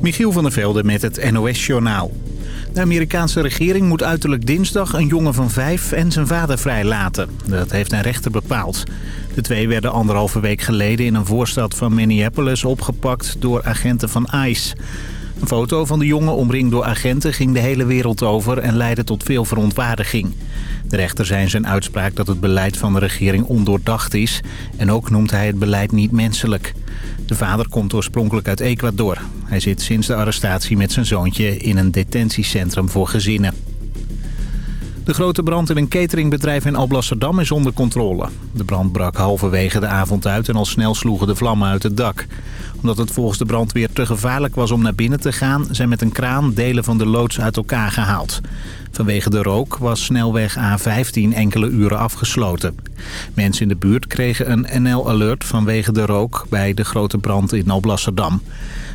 Michiel van der Velde met het NOS-journaal. De Amerikaanse regering moet uiterlijk dinsdag een jongen van vijf en zijn vader vrijlaten. Dat heeft een rechter bepaald. De twee werden anderhalve week geleden in een voorstad van Minneapolis opgepakt door agenten van ICE. Een foto van de jongen omringd door agenten ging de hele wereld over en leidde tot veel verontwaardiging. De rechter zei zijn uitspraak dat het beleid van de regering ondoordacht is en ook noemt hij het beleid niet menselijk. De vader komt oorspronkelijk uit Ecuador. Hij zit sinds de arrestatie met zijn zoontje in een detentiecentrum voor gezinnen. De grote brand in een cateringbedrijf in Alblasserdam is onder controle. De brand brak halverwege de avond uit en al snel sloegen de vlammen uit het dak. Omdat het volgens de brandweer te gevaarlijk was om naar binnen te gaan... zijn met een kraan delen van de loods uit elkaar gehaald. Vanwege de rook was snelweg A15 enkele uren afgesloten. Mensen in de buurt kregen een NL-alert vanwege de rook bij de grote brand in Alblasserdam.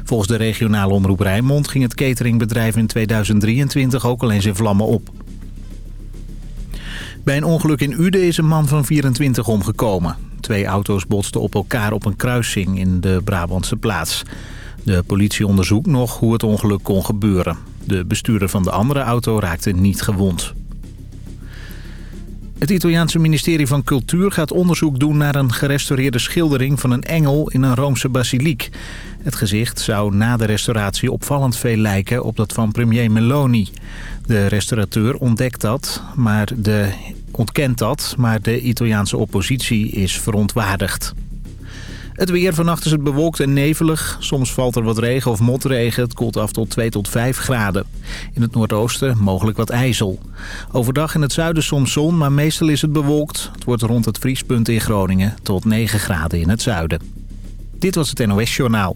Volgens de regionale omroep Rijnmond ging het cateringbedrijf in 2023 ook al eens in vlammen op. Bij een ongeluk in Uden is een man van 24 omgekomen. Twee auto's botsten op elkaar op een kruising in de Brabantse plaats. De politie onderzoekt nog hoe het ongeluk kon gebeuren. De bestuurder van de andere auto raakte niet gewond. Het Italiaanse ministerie van Cultuur gaat onderzoek doen naar een gerestaureerde schildering van een engel in een Roomse basiliek. Het gezicht zou na de restauratie opvallend veel lijken op dat van premier Meloni. De restaurateur ontdekt dat, maar de, ontkent dat, maar de Italiaanse oppositie is verontwaardigd. Het weer vannacht is het bewolkt en nevelig. Soms valt er wat regen of motregen. Het koelt af tot 2 tot 5 graden. In het noordoosten mogelijk wat ijzel. Overdag in het zuiden soms zon, maar meestal is het bewolkt. Het wordt rond het vriespunt in Groningen tot 9 graden in het zuiden. Dit was het NOS Journaal.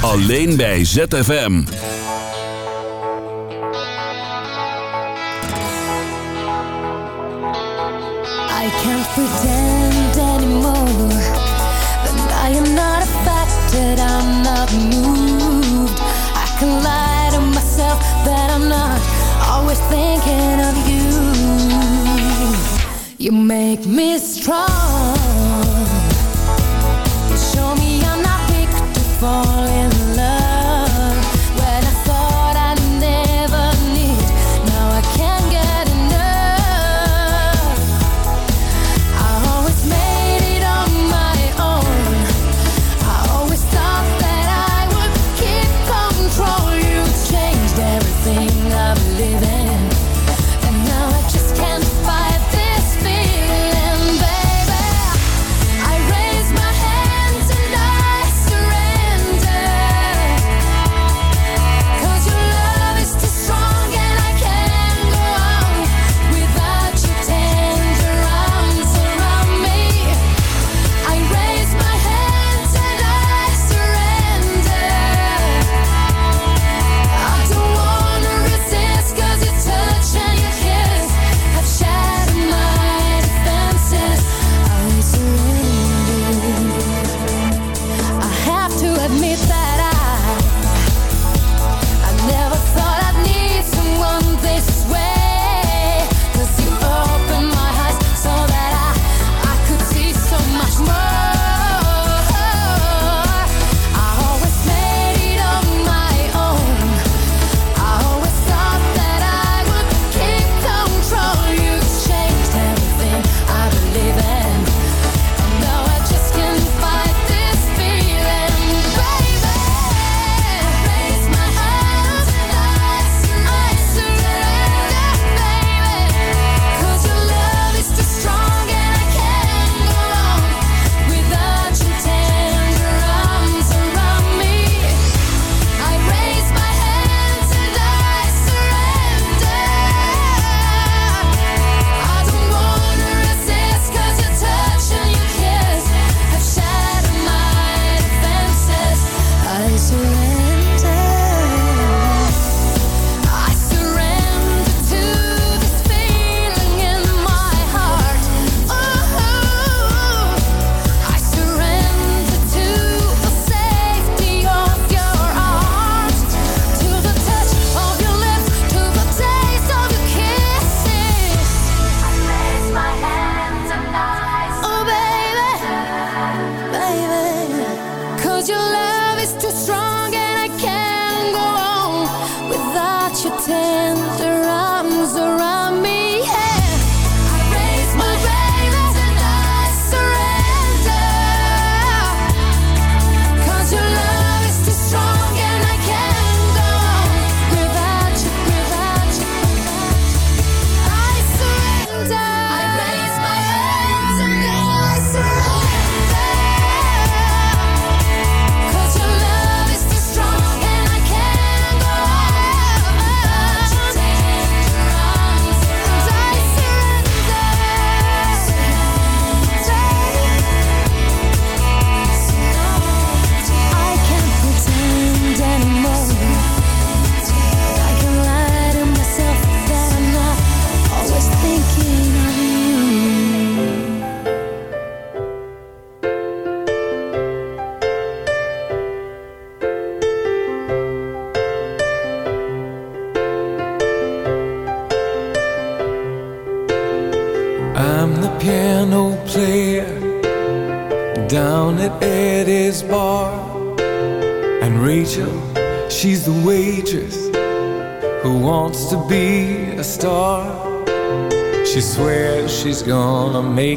Alleen bij ZFM. I can't pretend anymore that I am not affected, I'm not moved. I can lie to myself that I'm not always thinking of you. You make me strong.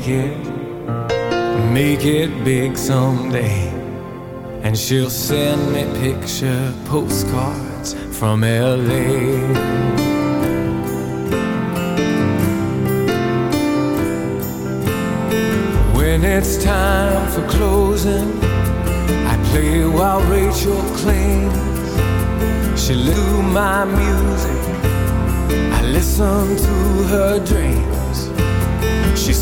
Make it, make it big someday. And she'll send me picture postcards from LA. When it's time for closing, I play while Rachel cleans. She do my music, I listen to her dreams.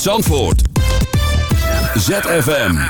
Zandvoort. ZFM.